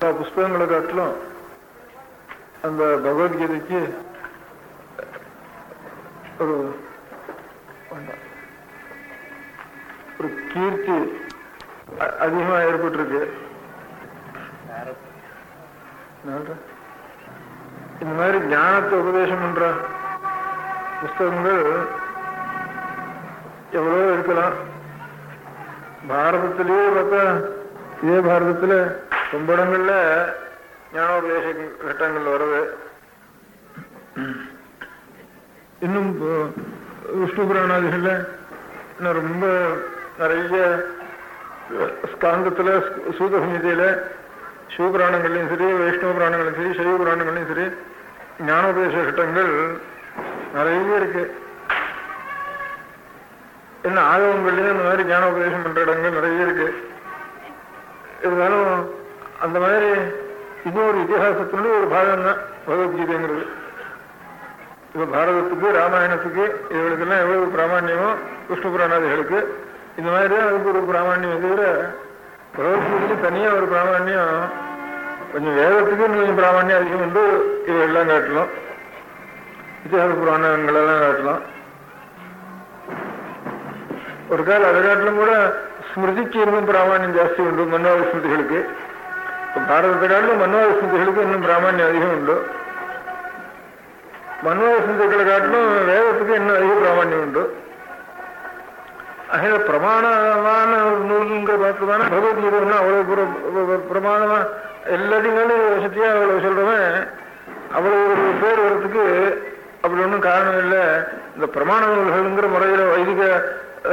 எல்லா புஸ்தகங்களை காட்டிலும் அந்த பகவத்கீதைக்கு ஒரு ஒரு கீர்த்தி அதிகமா ஏற்பட்டிருக்கு இந்த மாதிரி ஞானத்தை உபதேசம் பண்ற புஸ்தகங்கள் எவ்வளவோ இருக்கலாம் பாரதத்திலேயே பார்த்தா இதே பாரதத்துல ரொம்ப இடங்கள்ல ஞானோபதேச கட்டங்கள் வருது. இன்னும் விஷ்ணு புராணாதிகள்ல இன்னும் ரொம்ப நிறைய ஸ்காந்தத்துல சூத சிவபுராணங்கள்லையும் சரி வைஷ்ணவ புராணங்களையும் சரி சைவ புராணங்களையும் சரி ஞானோபதேச கட்டங்கள் நிறைய இருக்கு. என்ன ஆகவங்கள்லையும் இந்த மாதிரி ஞானோபதேசம் பண்ற இடங்கள் நிறைய இருக்கு. இருந்தாலும் அந்த மாதிரி இது ஒரு இதிகாசத்தினுடைய ஒரு பாகம் தான் பகவத்கீதைங்கிறது. இப்ப பாரதத்துக்கு ராமாயணத்துக்கு இவர்களுக்கெல்லாம் எவ்வளவு பிராமணியமோ விஷ்ணு புராணாதிகளுக்கு இந்த மாதிரி தான் அதுக்கு ஒரு பிராமணியம். தவிர பகவத்கீதைக்கு தனியா ஒரு பிராமணியம் கொஞ்சம் வேதத்துக்கு கொஞ்சம் பிராமணியம் அதிகம் உண்டு இவையெல்லாம் காட்டலாம். இத்திஹாச புராணங்கள் எல்லாம் காட்டலாம். ஒரு கால அதை காட்டிலும் கூட ஸ்மிருதிக்கு இன்னும் பிராமணியம் ஜாஸ்தி உண்டு மன்னோத ஸ்மிருதிகளுக்கு இப்ப பாரதத்தை காட்டிலும் மன்னோத இன்னும் பிராமணியம் அதிகம் உண்டு மன்மோத காட்டிலும் வேதத்துக்கு இன்னும் அதிக பிராமணியம் உண்டு அதில் பிரமாணமான ஒரு நூலுங்கிற பார்த்தோம்னா பகவத்கீதைன்னா அவ்வளவு புர- பிரமாணமா எல்லாத்தையும் மேலும் வசதியா அவ்வளவு சொல்றவன் அவ்வளவு ஒரு பேர் வர்றதுக்கு அப்படி ஒன்றும் காரணம் இல்லை இந்த பிரமாண நூல்கள்ங்கிற முறையில வைதிக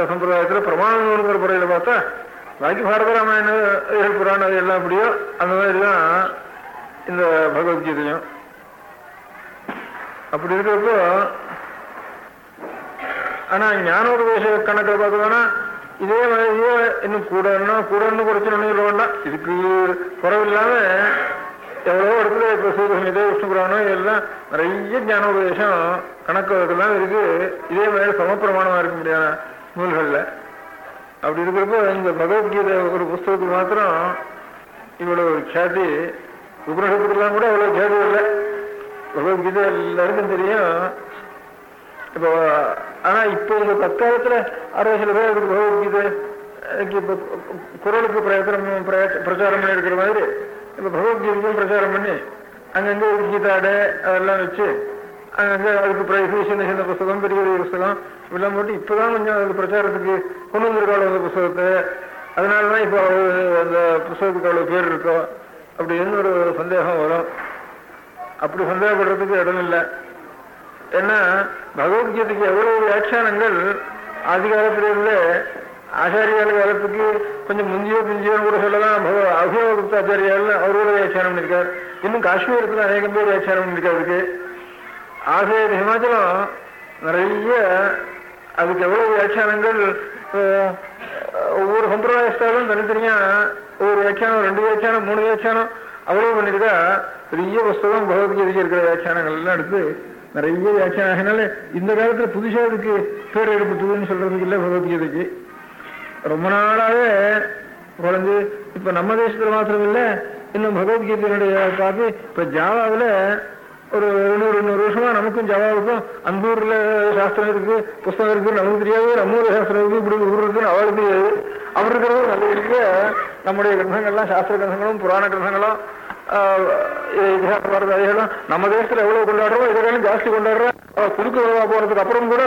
சம்பிரதாயத்தில் சம்பிரதாயத்துல பிரமாண நூல்ங்கிற முறையில பார்த்தா பாக்கி பாரத ராமாயண புராணம் அது எல்லாம் அப்படியோ அந்த மாதிரி தான் இந்த பகவத்கீதையும் அப்படி இருக்கிறப்போ ஆனா ஞானோபதேச கணக்கில் பார்த்தோம்னா இதே மாதிரியே இன்னும் கூடன்னா கூடன்னு குறைச்சு சொல்ல வேண்டாம். இதுக்கு குறவில்லாம எவ்வளோ இடத்துல இப்ப சூதசமிதே விஷ்ணு புராணம் எல்லாம் நிறைய ஞானோபதேசம் கணக்கு இதெல்லாம் இருக்கு. இதே மாதிரி சமப்பிரமாணமா இருக்க முடியாத நூல்களில். அப்படி இருக்கிறப்போ இந்த பகவத்கீதை ஒரு புஸ்தகத்துக்கு மாத்திரம் இவ்வளோ খ্যাতি உபநிஷத்துக்கெல்லாம் கூட அவ்வளோ খ্যাতি இல்லை. பகவத்கீதை எல்லாருக்கும் தெரியும். இப்போ ஆனால் இப்போ இந்த தற்காலத்தில் அறுபது சில பேர் அதுக்கு பகவத்கீதை இப்போ குரலுக்கு பிரயத்தனம் பிரச்சாரம் பண்ணி இருக்கிற மாதிரி இப்போ பகவத்கீதைக்கும் பிரச்சாரம் பண்ணி அங்கங்கே ஒரு கீதாடை அதெல்லாம் வச்சு அங்கங்கே அதுக்கு ப்ரைஸ் சின்ன சின்ன புஸ்தகம் பெரிய பெரிய புஸ்தகம் இப்படிலாம் போட்டு இப்பதான் கொஞ்சம் அதுக்கு பிரச்சாரத்துக்கு கொண்டு வந்திருக்காள் அந்த புஸ்தகத்தை. அதனாலதான் இப்போ அந்த புஸ்தகத்துக்கு அவ்வளோ பேர் இருக்கோ அப்படின்னு ஒரு சந்தேகம் வரும். அப்படி சந்தேகப்படுறதுக்கு இடம் இல்லை. ஏன்னா பகவத்கீதைக்கு எவ்வளவு வியாட்சியானங்கள் ஆதி காலத்திலிருந்து ஆச்சாரியால் காலத்துக்கு கொஞ்சம் முந்தியோ பிந்தியோ கூட சொல்லலாம். பகவ- ஆச்சாரியால் அவரோட வியாட்சியானம் பண்ணிருக்கார். இன்னும் காஷ்மீரத்தில் அநேகம் பேர் வியாட்சியானம் பண்ணிருக்காருக்கு ஆசிரியர் ஹிமாச்சலம் நிறைய அதுக்கு எவ்வளவு வியாக்கியானங்கள் ஒவ்வொரு சம்பிரதாயஸ்தாலும் தனித்தனியா ஒவ்வொரு வியாக்கியானம் ரெண்டு வியாக்கியானம் மூணு வியாக்கியானம் அவ்வளவு பண்ணிருக்கா பெரிய புஸ்தகம் பகவத்கீதைக்கு இருக்கிற வியாக்கியானங்கள் எல்லாம் எடுத்து நிறைய வியாக்கியானம். ஆகினால இந்த காலத்துல புதுசா அதுக்கு பேர் எடுப்பதுன்னு சொல்றதுக்கு இல்லை பகவத்கீதைக்கு. ரொம்ப நாளாவே குறைஞ்சு இப்ப நம்ம தேசத்துல மாத்திரம் இல்ல இன்னும் பகவத்கீதையினுடைய காப்பி இப்ப ஜாவாவில் ஒரு எழுநூறு இருநூறு வருஷமா நமக்கும் ஜவாவுக்கும் அந்த ஊர்ல சாஸ்திரம் இருக்கு புஸ்தகம் இருக்கு நமக்கு தெரியாது. நம்ம ஊர்ல சாஸ்திரம் இருக்கு இப்படி ஊர் இருக்குன்னு அவளுக்கு தெரியாது. அவர் இருக்கிறது நல்ல இருக்கு நம்முடைய கிரந்தங்கள்லாம் சாஸ்திர கிரந்தங்களும் புராண கிரந்தங்களும் ஆஹ், இதிகாச நம்ம தேசத்துல எவ்வளவு கொண்டாடுறோம் இதெல்லாம் ஜாஸ்தி கொண்டாடுறோம். அவ துலுக்கு போறதுக்கு அப்புறம் கூட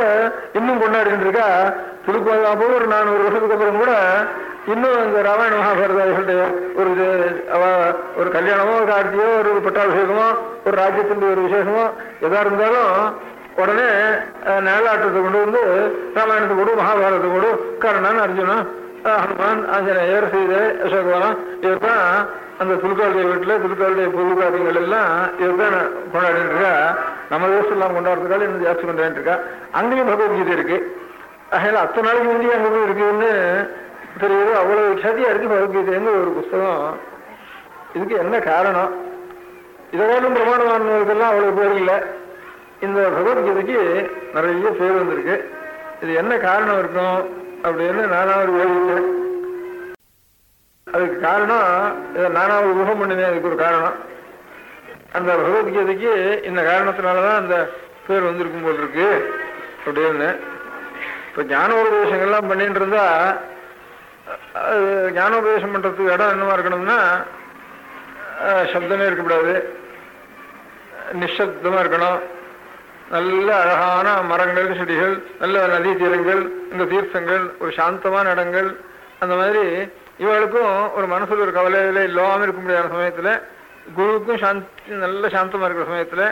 இன்னும் கொண்டாடிட்டு இருக்கா. துலுக்கு வருவா போய் ஒரு நானூறு வருஷத்துக்கு அப்புறம் கூட இன்னும் இந்த ராமாயண மகாபாரதிகளுடைய ஒரு இது, ஒரு கல்யாணமோ ஒரு கார்த்தியோ ஒரு பட்டாபிஷேகமோ ஒரு ராஜ்யத்தினுடைய ஒரு விசேஷமோ எதா இருந்தாலும் உடனே நேலாட்டத்தை கொண்டு வந்து ராமாயணத்தை கொடு மகாபாரதத்தை கொடு கர்ணன் அர்ஜுனன் ஹனுமான் ஆஞ்சநேயர் சீதை அசோகவனம் இவர் தான் அந்த துலுக்காளுடைய வீட்டில் துலுக்காளுடைய பொது எல்லாம் இவர் தான் கொண்டாடிட்டு இருக்கா. நம்ம தேசம் எல்லாம் கொண்டாடுறதுக்காக இன்னும் ஜாஸ்தி கொண்டாடிட்டு இருக்கா. அங்கேயும் பகவத்கீதை இருக்கு. அதனால அத்தனை நாளைக்கு முந்தைய அங்கே போய் இருக்குன்னு தெரியுது அவ்வளவு சதியா இருக்கு பகவத்கீதைன்னு ஒரு புஸ்தகம். இதுக்கு என்ன காரணம்? இதெல்லாம் பிரமாணமானவர்கள்லாம் அவ்வளவு பேர் இல்லை. இந்த பகவத்கீதைக்கு நிறைய பேர் வந்திருக்கு. இது என்ன காரணம் இருக்கும் அப்படின்னு நானாவது யோசிச்சேன் அதுக்கு காரணம் இதை நானாவது ஊகம் பண்ணினேன் அதுக்கு ஒரு காரணம். அந்த பகவத்கீதைக்கு இந்த காரணத்தினாலதான் அந்த பேர் வந்திருக்கும் போல் இருக்கு அப்படின்னு. இப்ப ஞானோபதேசங்கள்லாம் பண்ணிட்டு இருந்தா அது ஞானோபதேசம் பண்றதுக்கு இடம் என்னவா இருக்கணும்னா அஹ், சப்தமே இருக்கக்கூடாது. நிசப்தமாக இருக்கணும். நல்ல அழகான மரங்கள் செடிகள் நல்ல நதி தீரங்கள் இந்த தீர்த்தங்கள் ஒரு சாந்தமான இடங்கள் அந்த மாதிரி இவளுக்கும் ஒரு மனசில் ஒரு கவலையில இல்லாமல் இருக்க முடியாத சமயத்துல குருவுக்கும் சாந்தி நல்ல சாந்தமா இருக்கிற சமயத்துல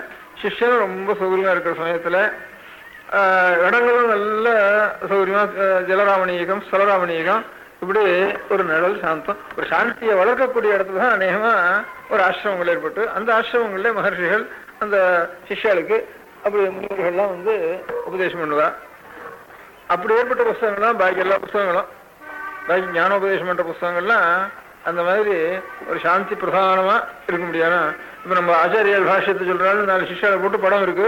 சிஷ்யனும் ரொம்ப சௌகரியமா இருக்கிற சமயத்துல ஆஹ், இடங்களும் நல்ல சௌகரியமா ஜலராமணீகம் ஸ்தலராமணீகம் இப்படி ஒரு நிழல் சாந்தம் ஒரு சாந்தியை வளர்க்கக்கூடிய இடத்துல தான் அநேகமா ஒரு ஆசிரமங்கள் ஏற்பட்டு அந்த ஆசிரமங்கள்ல மகர்ஷிகள் அந்த சிஷ்யாளுக்கு அப்படி முன்னோர்கள்லாம் வந்து உபதேசம் பண்ணுவா. அப்படி ஏற்பட்ட புஸ்தகங்கள்லாம் பாக்கி எல்லா புஸ்தகங்களும் பாக்கி ஞானோபதேசம் பண்ற புஸ்தகங்கள்லாம் அந்த மாதிரி ஒரு சாந்தி பிரதானமா இருக்க முடியாது. இப்ப நம்ம ஆச்சாரியால் பாஷ்யத்தை சொல்றாலும் நாலு சிஷ்யாவை போட்டு படம் இருக்கு.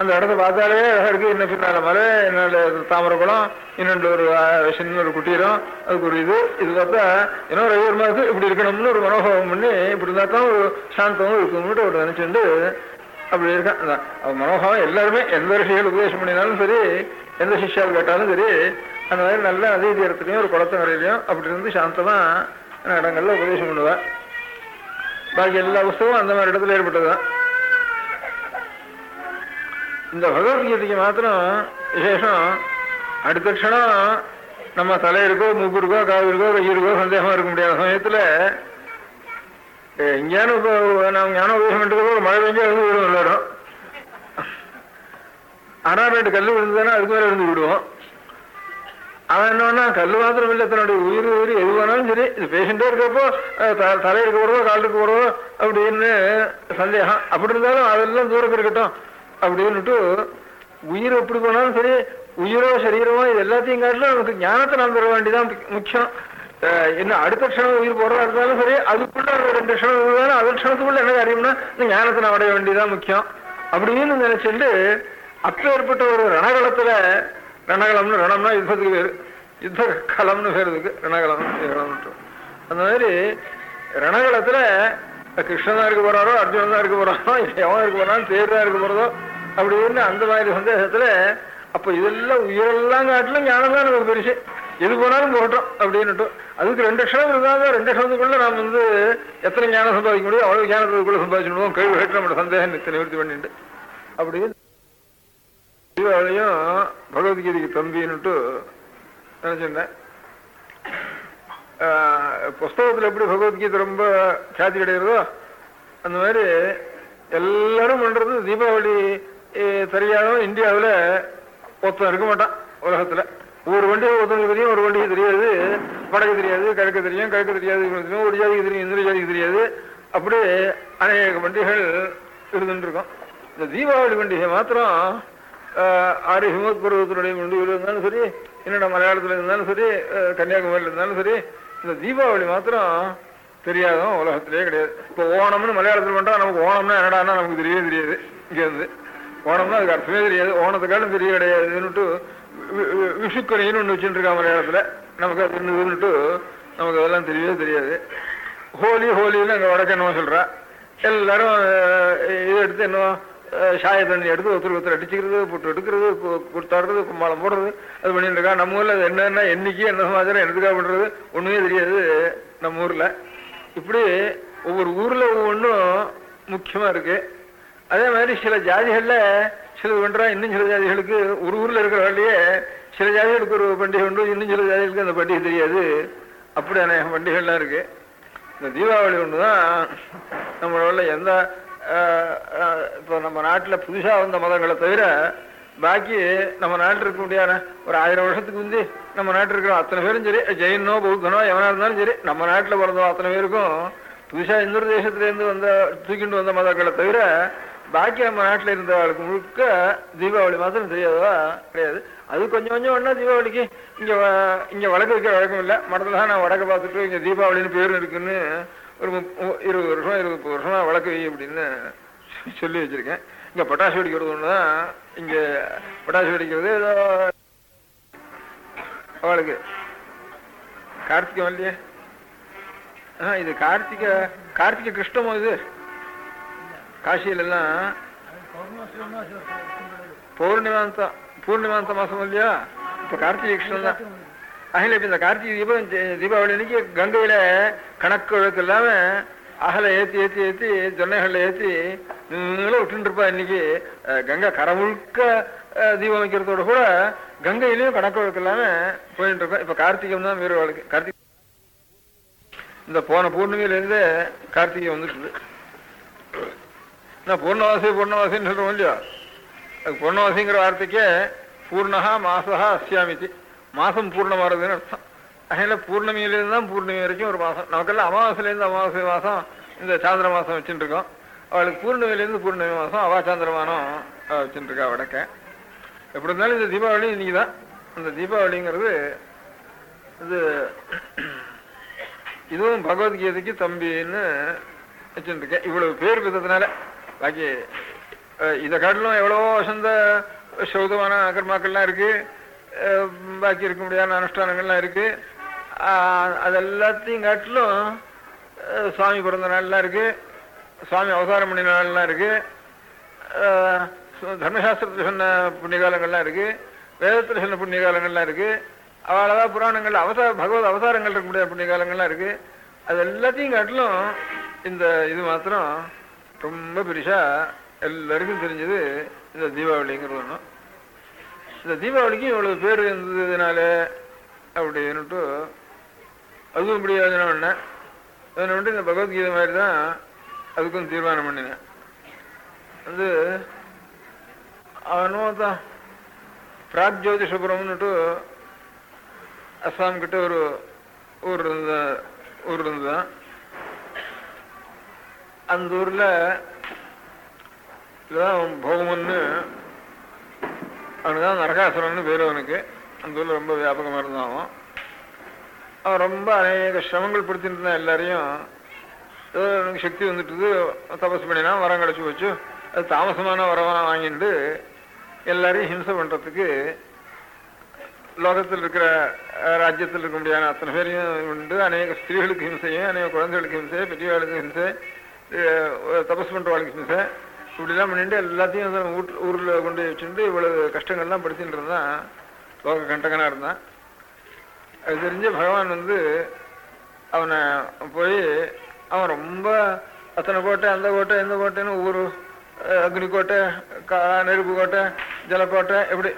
அந்த இடத்த பார்த்தாலே அழகாக இருக்குது என்ன பின்னால மலை என்னோட தாமரை குளம் இன்னொன்று ஒரு சின்ன ஒரு குட்டீரம் அதுக்கு ஒரு இது. இது பார்த்தா இன்னும் ரவிவர் மாதத்து இப்படி இருக்கணும்னு ஒரு மனோபாவம் பண்ணி இப்படி இருந்தா தான் ஒரு சாந்தமும் இருக்கணும்னு ஒரு நினச்சிட்டு அப்படி இருக்கான். அந்த மனோபாவம் எல்லாருமே எந்த ரிஷிகள் உபதேசம் பண்ணினாலும் சரி எந்த சிஷியால் கேட்டாலும் சரி அந்த மாதிரி நல்ல நதி தீரத்துலையும் ஒரு குளத்து வரையிலையும் அப்படி இருந்து சாந்தமாக இடங்களில் உபதேசம் பண்ணுவேன் பாக்கி எல்லா புஸ்தகமும் அந்த மாதிரி இடத்துல ஏற்பட்டது தான் இந்த பகவத்கீதைக்கு மாத்திரம் விசேஷம். அடுத்த க்ஷணம் நம்ம தலை இருக்கோ மூக்கு இருக்கோ காது இருக்கோ கை இருக்கோ சந்தேகமா இருக்க முடியாத சமயத்துல எங்கேயானு இப்போ நம்ம ஞான உபயோகம் பண்ணுறதுக்கு ஒரு மழை பெஞ்சா இருந்து விடுவோம் எல்லாரும். ஆனா ரெண்டு கல் விழுந்ததுன்னா அதுக்கு மேலே இருந்து விடுவோம். அவன் என்னன்னா கல் மாத்திரம் இல்லை தன்னுடைய உயிர் உயிர் எது வேணாலும் சரி இது பேஷண்டே இருக்கப்போ த- தலை இருக்க போறதோ கால் இருக்க போறதோ அப்படின்னு சந்தேகம். அப்படி இருந்தாலும் அதெல்லாம் தூரம் இருக்கட்டும். அப்படின்னுட்டு உயிர் எப்படி போனாலும் சரி உயிரோ சரீரமோ இது எல்லாத்தையும் காட்டிலும் நமக்கு ஞானத்தை நாம் பெற வேண்டியதான் முக்கியம். என்ன அடுத்த க்ஷணம் உயிர் போடுறதா இருந்தாலும் சரி அதுக்குள்ள ஒரு ரெண்டு க்ஷணம் இருந்தாலும் அது க்ஷணத்துக்குள்ள என்ன காரியம்னா இந்த ஞானத்தை நான் அடைய வேண்டியதான் முக்கியம். அப்படின்னு நினைச்சுட்டு அப்பேற்பட்ட ஒரு ரணகலத்துல ரணகலம்னு ரணம்னா யுத்தத்துக்கு பேர். யுத்த கலம்னு பேர் இதுக்கு ரணகளம் அந்த மாதிரி ரணகலத்துல கிருஷ்ணன் தான் இருக்க போறாரோ அர்ஜுனன் தான் இருக்க போறாரோ எவன் இருக்க போறான்னு தேர் தான் இருக்க போறதோ அப்படின்னு அந்த மாதிரி சந்தேகத்துல அப்ப இதெல்லாம் உயிரெல்லாம் காட்டிலும் ஞானம் தான் நமக்கு பெருசு. எது போனாலும் போகட்டும் அப்படின்னுட்டு. அதுக்கு ரெண்டு லட்சம் இருந்தாலும் ரெண்டு லட்சத்துக்குள்ள நாம் வந்து எத்தனை ஞானம் சம்பாதிக்க முடியும் அவ்வளவு ஞானத்துக்குள்ள சம்பாதிச்சுடுவோம் கேள்வி கேட்டு நம்ம சந்தேகம் நிவர்த்தி பண்ணிட்டு. அப்படின்னு தீபாவளியும் பகவத்கீதைக்கு தம்பின்னுட்டு நினைச்சிருந்தேன். ஆஹ், புஸ்தகத்துல எப்படி பகவத்கீதை ரொம்ப கியாதி கிடைக்கிறதோ அந்த மாதிரி எல்லாரும் பண்றது தீபாவளி eh, இந்தியாவில் ஒருத்தன் இருக்க மாட்டான் உலகத்தில். ஒரு வண்டியை ஒருத்தனுக்கு தெரியும் ஒரு வண்டிக்கு தெரியாது வடக்கு தெரியாது கிழக்கு தெரியும் கிழக்கு தெரியாது தெரியும் ஒரு ஜாதிக்கு தெரியும் இந்த ஜாதிக்கு தெரியாது. அப்படியே அநேக பண்டிகைகள் இருந்துட்டு இந்த தீபாவளி பண்டிகை மாத்திரம் ஆறு ஹிமத் பருவத்தினுடைய பண்டிகைகள் இருந்தாலும் சரி என்னடா மலையாளத்தில் இருந்தாலும் சரி கன்னியாகுமரியில் இருந்தாலும் சரி இந்த தீபாவளி மாத்திரம் தெரியாதவன் உலகத்திலேயே கிடையாது. இப்போ ஓணம்னு மலையாளத்தில் பண்ணுறா நமக்கு ஓணம்னா என்னடான்னா நமக்கு தெரியவே தெரியாது இங்கேருந்து. ஓணம்னா அதுக்கு அர்த்தமே தெரியாது. ஓணத்துக்காலும் தெரிய கிடையாதுன்னுட்டு வி- ஒன்று வச்சுட்டுருக்கா மலையாளத்தில் நமக்கு அது இருந்ததுன்னுட்டு நமக்கு அதெல்லாம் தெரியவே தெரியாது. ஹோலி ஹோலின்னு அங்கே வடக்கு என்னவோ சொல்றா. எல்லாரும் இதை எடுத்து என்ன சாய தண்ணி எடுத்து ஒருத்தர் ஒருத்தர் அடிச்சுக்கிறது புட்டு எடுக்கிறது கொடுத்தாடுறது கும்மாளம் போடுறது அது பண்ணிட்டு இருக்கா. நம்ம ஊரில் அது என்னன்னா என்னைக்கு என்ன சமாச்சாரம் என்னதுக்காக பண்ணுறது ஒன்றுமே தெரியாது நம்ம ஊரில். இப்படி ஒவ்வொரு ஊரில் ஒவ்வொன்றும் முக்கியமாக இருக்குது அதே மாதிரி சில ஜாதிகள்ல சில பண்றா இன்னும் சில ஜாதிகளுக்கு ஒரு ஊர்ல இருக்கிற சில ஜாதிகளுக்கு ஒரு பண்டிகை உண்டு இன்னும் சில ஜாதிகளுக்கு அந்த பண்டிகை தெரியாது. அப்படி அநேக பண்டிகைகள்லாம் இருக்கு. இந்த தீபாவளி ஒன்று தான் நம்மளோட எந்த இப்போ நம்ம நாட்டில் புதுசாக வந்த மதங்களை தவிர பாக்கி நம்ம நாட்டில் இருக்க முடியாத ஒரு ஆயிரம் வருஷத்துக்கு முந்தி நம்ம நாட்டில் இருக்கிற அத்தனை பேரும் சரி ஜெயினோ பௌத்தனோ எவனா இருந்தாலும் சரி நம்ம நாட்டில் பிறந்தோம் அத்தனை பேருக்கும் புதுசாக இந்து தேசத்துலேருந்து வந்த தூக்கிட்டு வந்த மதங்களை தவிர பாக்கி நம்ம நாட்டில் இருந்தவர்களுக்கு முழுக்க தீபாவளி மாத்திரம் தெரியாதவா கிடையாது. அது கொஞ்சம் கொஞ்சம் ஒன்றா தீபாவளிக்கு இங்கே இங்கே வழக்கு வைக்க வழக்கம் இல்லை. மடத்தில் தான் நான் வடக்க பார்த்துட்டு இங்கே தீபாவளின்னு பேர் இருக்குன்னு ஒரு இருபது வருஷம் இருபது வருஷமாக வழக்கு வை அப்படின்னு சொல்லி வச்சிருக்கேன். இங்கே பட்டாசு வெடிக்கிறது ஒன்று தான் இங்கே பட்டாசு வெடிக்கிறது ஏதோ அவளுக்கு. கார்த்திகை வரலையே ஆ, இது கார்த்திகை கார்த்திகை கிருஷ்ணமோ இது? காசியில எல்லாம் பௌர்ணிமாந்த பூர்ணிமாந்த மாசம் இல்லையா? இப்ப கார்த்திகை கிருஷ்ணன் தான் அகில இப்ப இந்த கார்த்திகை தீபம் தீபாவளி அன்னைக்கு கங்கையில கணக்கு வழக்கு இல்லாம அகலை ஏத்தி ஏத்தி ஏத்தி ஜொன்னைகள்ல ஏத்தி நீங்களும் விட்டுருப்பா இருப்பா இன்னைக்கு கங்கை கரை முழுக்க தீபம் வைக்கிறதோட கூட கங்கையிலயும் கணக்கு வழக்கு இல்லாம போயிட்டு இருக்கோம் இப்ப கார்த்திகம் தான் வீர வழக்கு. கார்த்திகை இந்த போன பூர்ணிமையில இருந்து கார்த்திகை வந்துட்டு நான் பூர்ணவாசி பூர்ணவாசின்னு சொல்றோம் இல்லையா? அது பூர்ணவாசிங்கிற வார்த்தைக்கே பூர்ணகா மாசகா அஸ்யாமிதி. மாதம் பூர்ணமாறதுன்னு அர்த்தம். அதனால் பூர்ணமியிலேருந்து தான் பூர்ணமி வரைக்கும் ஒரு மாதம் நமக்கெல்லாம் அமாவாசையிலேருந்து அமாவாசை மாதம் இந்த சாந்திர மாதம் வச்சுட்டு இருக்கோம் அவளுக்கு பூர்ணமியிலேருந்து பூர்ணமி மாதம் அவா சாந்திரமானம் வச்சுட்டு இருக்கா வடக்க. எப்படி இருந்தாலும் இந்த தீபாவளி இன்னைக்கு தான் அந்த தீபாவளிங்கிறது இது இதுவும் பகவத்கீதைக்கு தம்பின்னு வச்சுட்டு இருக்கேன் இவ்வளவு பேர் விதத்தினால பாக்கி இதை காட்டிலும் எவ்வளவோ வசந்த சௌதமான கர்மாக்கள்லாம் இருக்கு பாக்கி இருக்க முடியாத அனுஷ்டானங்கள்லாம் இருக்கு. அது எல்லாத்தையும் காட்டிலும் சுவாமி பிறந்த நாள்லாம் இருக்கு சுவாமி அவதாரம் பண்ணின நாள்லாம் இருக்கு தர்மசாஸ்திரத்தில் சொன்ன புண்ணியகாலங்கள்லாம் இருக்கு வேதத்தில் சொன்ன புண்ணியகாலங்கள்லாம் இருக்கு அவ்வளவா புராணங்கள் அவதார பகவத் அவதாரங்கள் இருக்க முடியாத புண்ணியகாலங்கள்லாம் இருக்கு. அது எல்லாத்தையும் காட்டிலும் இந்த இது மாத்திரம் ரொம்ப பெருசா எல்லாருக்கும் தெரிஞ்சது இந்த தீபாவளிங்கிறது ஒன்று இந்த தீபாவளிக்கும் இவ்வளவு பேர் இருந்ததுனால அப்படின்னுட்டு அதுவும் இப்படி யோஜனை பண்ணேன் அதனை பண்ணிட்டு இந்த பகவத்கீதை மாதிரி தான் அதுக்கும் தீர்மானம் பண்ணினேன். வந்து அவனும் தான் பிராக் ஜோதிஷபுரம்னுட்டு அஸ்ஸாம் கிட்ட ஒரு ஊர் இருந்த ஊர் இருந்துதான் அந்த ஊர்ல இதுதான் பௌமன்னு அவனுதான் நரகாசுரன் பேர் அவனுக்கு. அந்த ஊர்ல ரொம்ப வியாபகமா இருந்தான் அவன். அவன் ரொம்ப அநேக சிரமங்கள் படுத்திட்டு இருந்தான் எல்லாரையும். ஏதோ எனக்கு சக்தி வந்துட்டுது. தபஸ் பண்ணினா வரம் கிடைச்சு வச்சு அது தாமசமான வரவனா வாங்கிட்டு எல்லாரையும் ஹிம்சை பண்றதுக்கு லோகத்தில் இருக்கிற ராஜ்யத்தில் இருக்க முடியாத அத்தனை பேரையும் உண்டு. அநேக ஸ்திரீகளுக்கு ஹிம்சையும் அநேக குழந்தைகளுக்கு ஹிம்சை பெரியவாளுக்கு ஹிம்சை. தபஸ் பண்றவாளுக்கு ஹிம்சை இப்படிலாம் பண்ணிட்டு எல்லாத்தையும் வந்து கொண்டு வச்சுட்டு இவ்வளவு கஷ்டங்கள்லாம் படுத்திட்டு இருந்தான் லோக கண்டகனாக இருந்தான். அது தெரிஞ்சு பகவான் வந்து அவனை போய் அவன் ரொம்ப அத்தனை கோட்டை அந்த கோட்டை இந்த கோட்டைன்னு ஒவ்வொரு அக்னி கோட்டை கா- நெருப்பு கோட்டை ஜலக்கோட்டை எப்படி